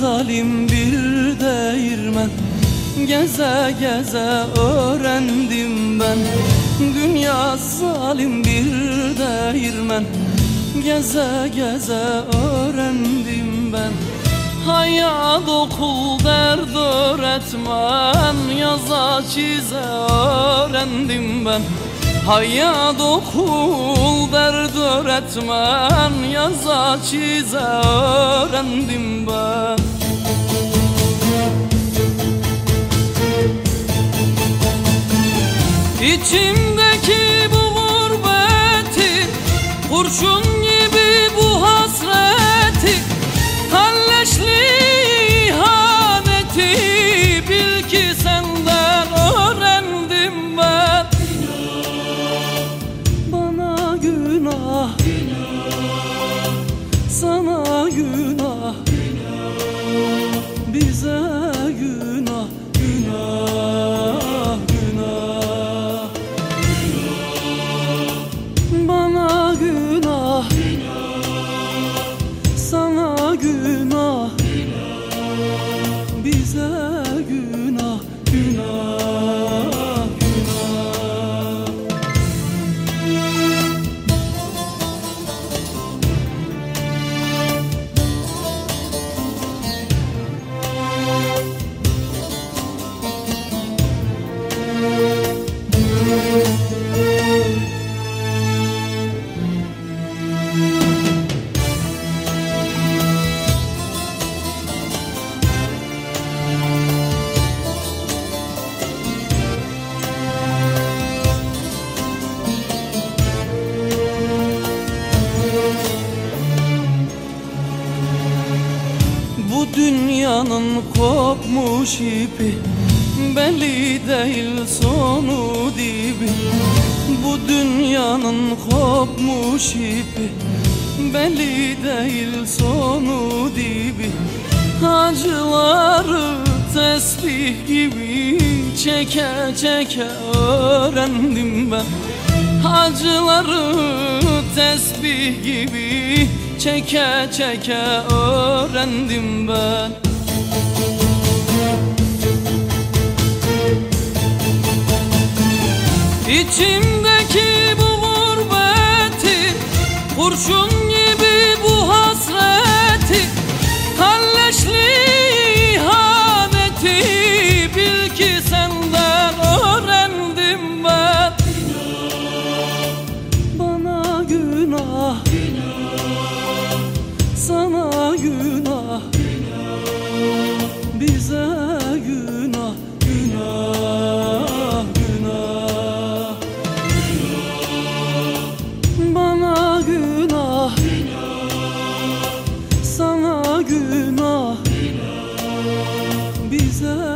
zalim bir değirmen. Geze geze öğrendim ben. Dünya zalim bir değirmen. Geze geze öğrendim ben. Hayat okul dert öğretmen. Yaza çize öğrendim ben. Hayat okul dert öğretmen. Yaza çize öğrendim ben İçimdeki bu gurbeti Kurşun Bize dünyanın kopmuş ipi Belli değil sonu dibi. Bu dünyanın kopmuş ipi Belli değil sonu dibi. Acıları tesbih gibi Çeke çeke öğrendim ben. Acıları tesbih gibi Çeke çeke öğrendim ben. İçimdeki bu gurbeti Kurşun Günah. Bize günah Günah